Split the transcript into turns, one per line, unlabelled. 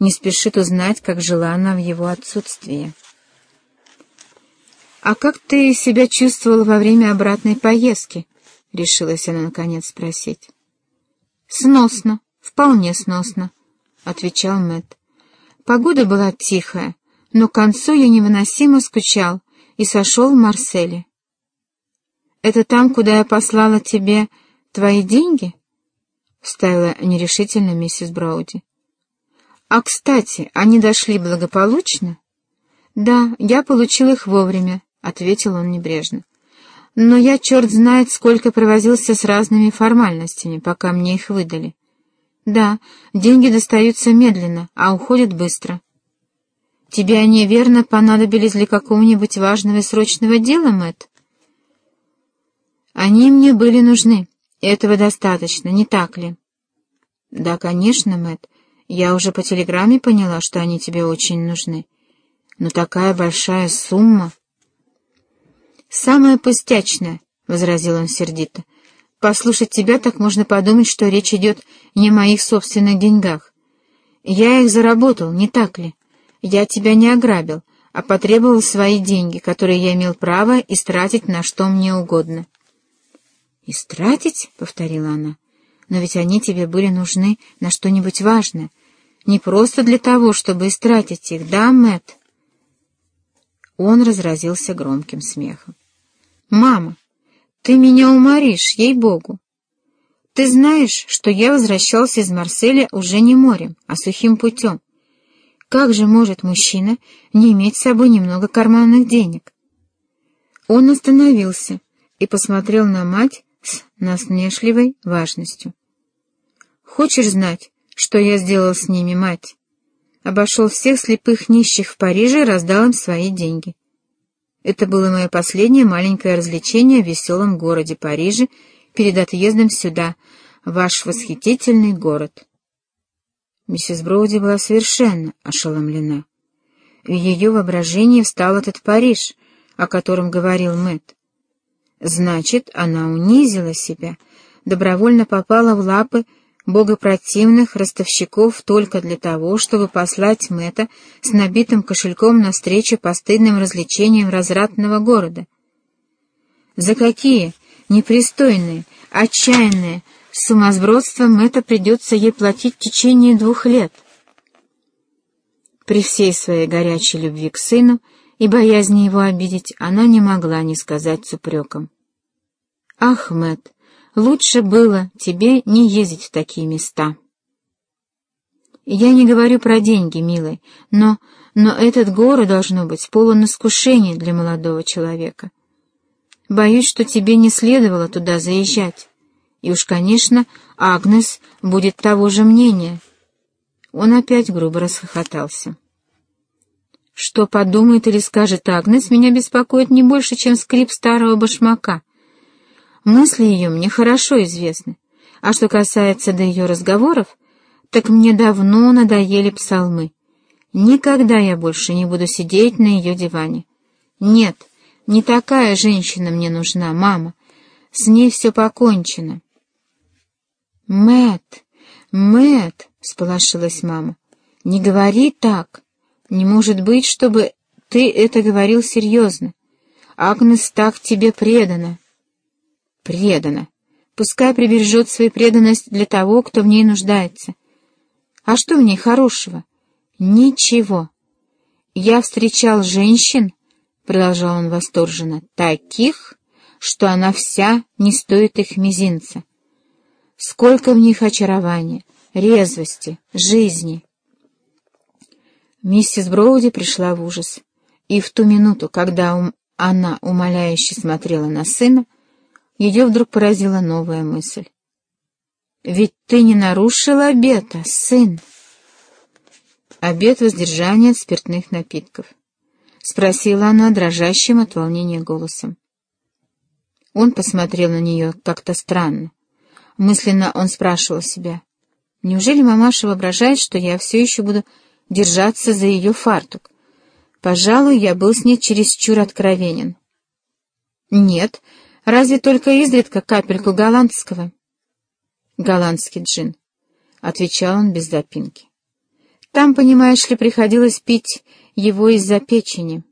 не спешит узнать, как жила она в его отсутствии. «А как ты себя чувствовала во время обратной поездки?» — решилась она наконец спросить. «Сносно, вполне сносно», — отвечал Мэтт. «Погода была тихая, но к концу я невыносимо скучал и сошел в Марселе». «Это там, куда я послала тебе твои деньги?» — вставила нерешительно миссис Брауди. «А, кстати, они дошли благополучно?» «Да, я получил их вовремя», — ответил он небрежно. «Но я, черт знает, сколько провозился с разными формальностями, пока мне их выдали. Да, деньги достаются медленно, а уходят быстро. Тебе они, верно, понадобились для какого-нибудь важного и срочного дела, Мэтт?» «Они мне были нужны. Этого достаточно, не так ли?» «Да, конечно, Мэтт. Я уже по телеграмме поняла, что они тебе очень нужны. Но такая большая сумма...» «Самое пустячное», — возразил он сердито. «Послушать тебя так можно подумать, что речь идет не о моих собственных деньгах. Я их заработал, не так ли? Я тебя не ограбил, а потребовал свои деньги, которые я имел право истратить на что мне угодно». «Истратить?» — повторила она. «Но ведь они тебе были нужны на что-нибудь важное. Не просто для того, чтобы истратить их, да, Мэтт?» Он разразился громким смехом. «Мама, ты меня уморишь, ей-богу! Ты знаешь, что я возвращался из Марселя уже не морем, а сухим путем. Как же может мужчина не иметь с собой немного карманных денег?» Он остановился и посмотрел на мать с насмешливой важностью. «Хочешь знать, что я сделал с ними, мать?» Обошел всех слепых нищих в Париже и раздал им свои деньги. Это было мое последнее маленькое развлечение в веселом городе Париже перед отъездом сюда, ваш восхитительный город. Миссис Броуди была совершенно ошеломлена. В ее воображении встал этот Париж, о котором говорил Мэтт. Значит, она унизила себя, добровольно попала в лапы богопротивных ростовщиков только для того, чтобы послать Мэтта с набитым кошельком навстречу постыдным развлечениям развратного города. За какие непристойные, отчаянные сумасбродства Мэтта придется ей платить в течение двух лет? При всей своей горячей любви к сыну и боязни его обидеть, она не могла не сказать с упреком. «Ах, Мэтт, лучше было тебе не ездить в такие места». «Я не говорю про деньги, милый, но, но этот город должно быть полон искушений для молодого человека. Боюсь, что тебе не следовало туда заезжать. И уж, конечно, Агнес будет того же мнения». Он опять грубо расхохотался. Что подумает или скажет Агнес, меня беспокоит не больше, чем скрип старого башмака. Мысли ее мне хорошо известны, а что касается до ее разговоров, так мне давно надоели псалмы. Никогда я больше не буду сидеть на ее диване. Нет, не такая женщина мне нужна, мама. С ней все покончено. Мэт, Мэт, сполошилась мама, не говори так. Не может быть, чтобы ты это говорил серьезно. Агнес так тебе предана. Предана. Пускай прибережет свою преданность для того, кто в ней нуждается. А что в ней хорошего? Ничего. Я встречал женщин, — продолжал он восторженно, — таких, что она вся не стоит их мизинца. Сколько в них очарования, резвости, жизни. Миссис Броуди пришла в ужас, и в ту минуту, когда она умоляюще смотрела на сына, ее вдруг поразила новая мысль. «Ведь ты не нарушил обета, сын!» «Обет воздержания от спиртных напитков», — спросила она дрожащим от волнения голосом. Он посмотрел на нее как-то странно. Мысленно он спрашивал себя, «Неужели мамаша воображает, что я все еще буду держаться за ее фартук. Пожалуй, я был с ней чересчур откровенен. Нет, разве только изредка капельку голландского. Голландский джин, — отвечал он без запинки. Там, понимаешь ли, приходилось пить его из-за печени.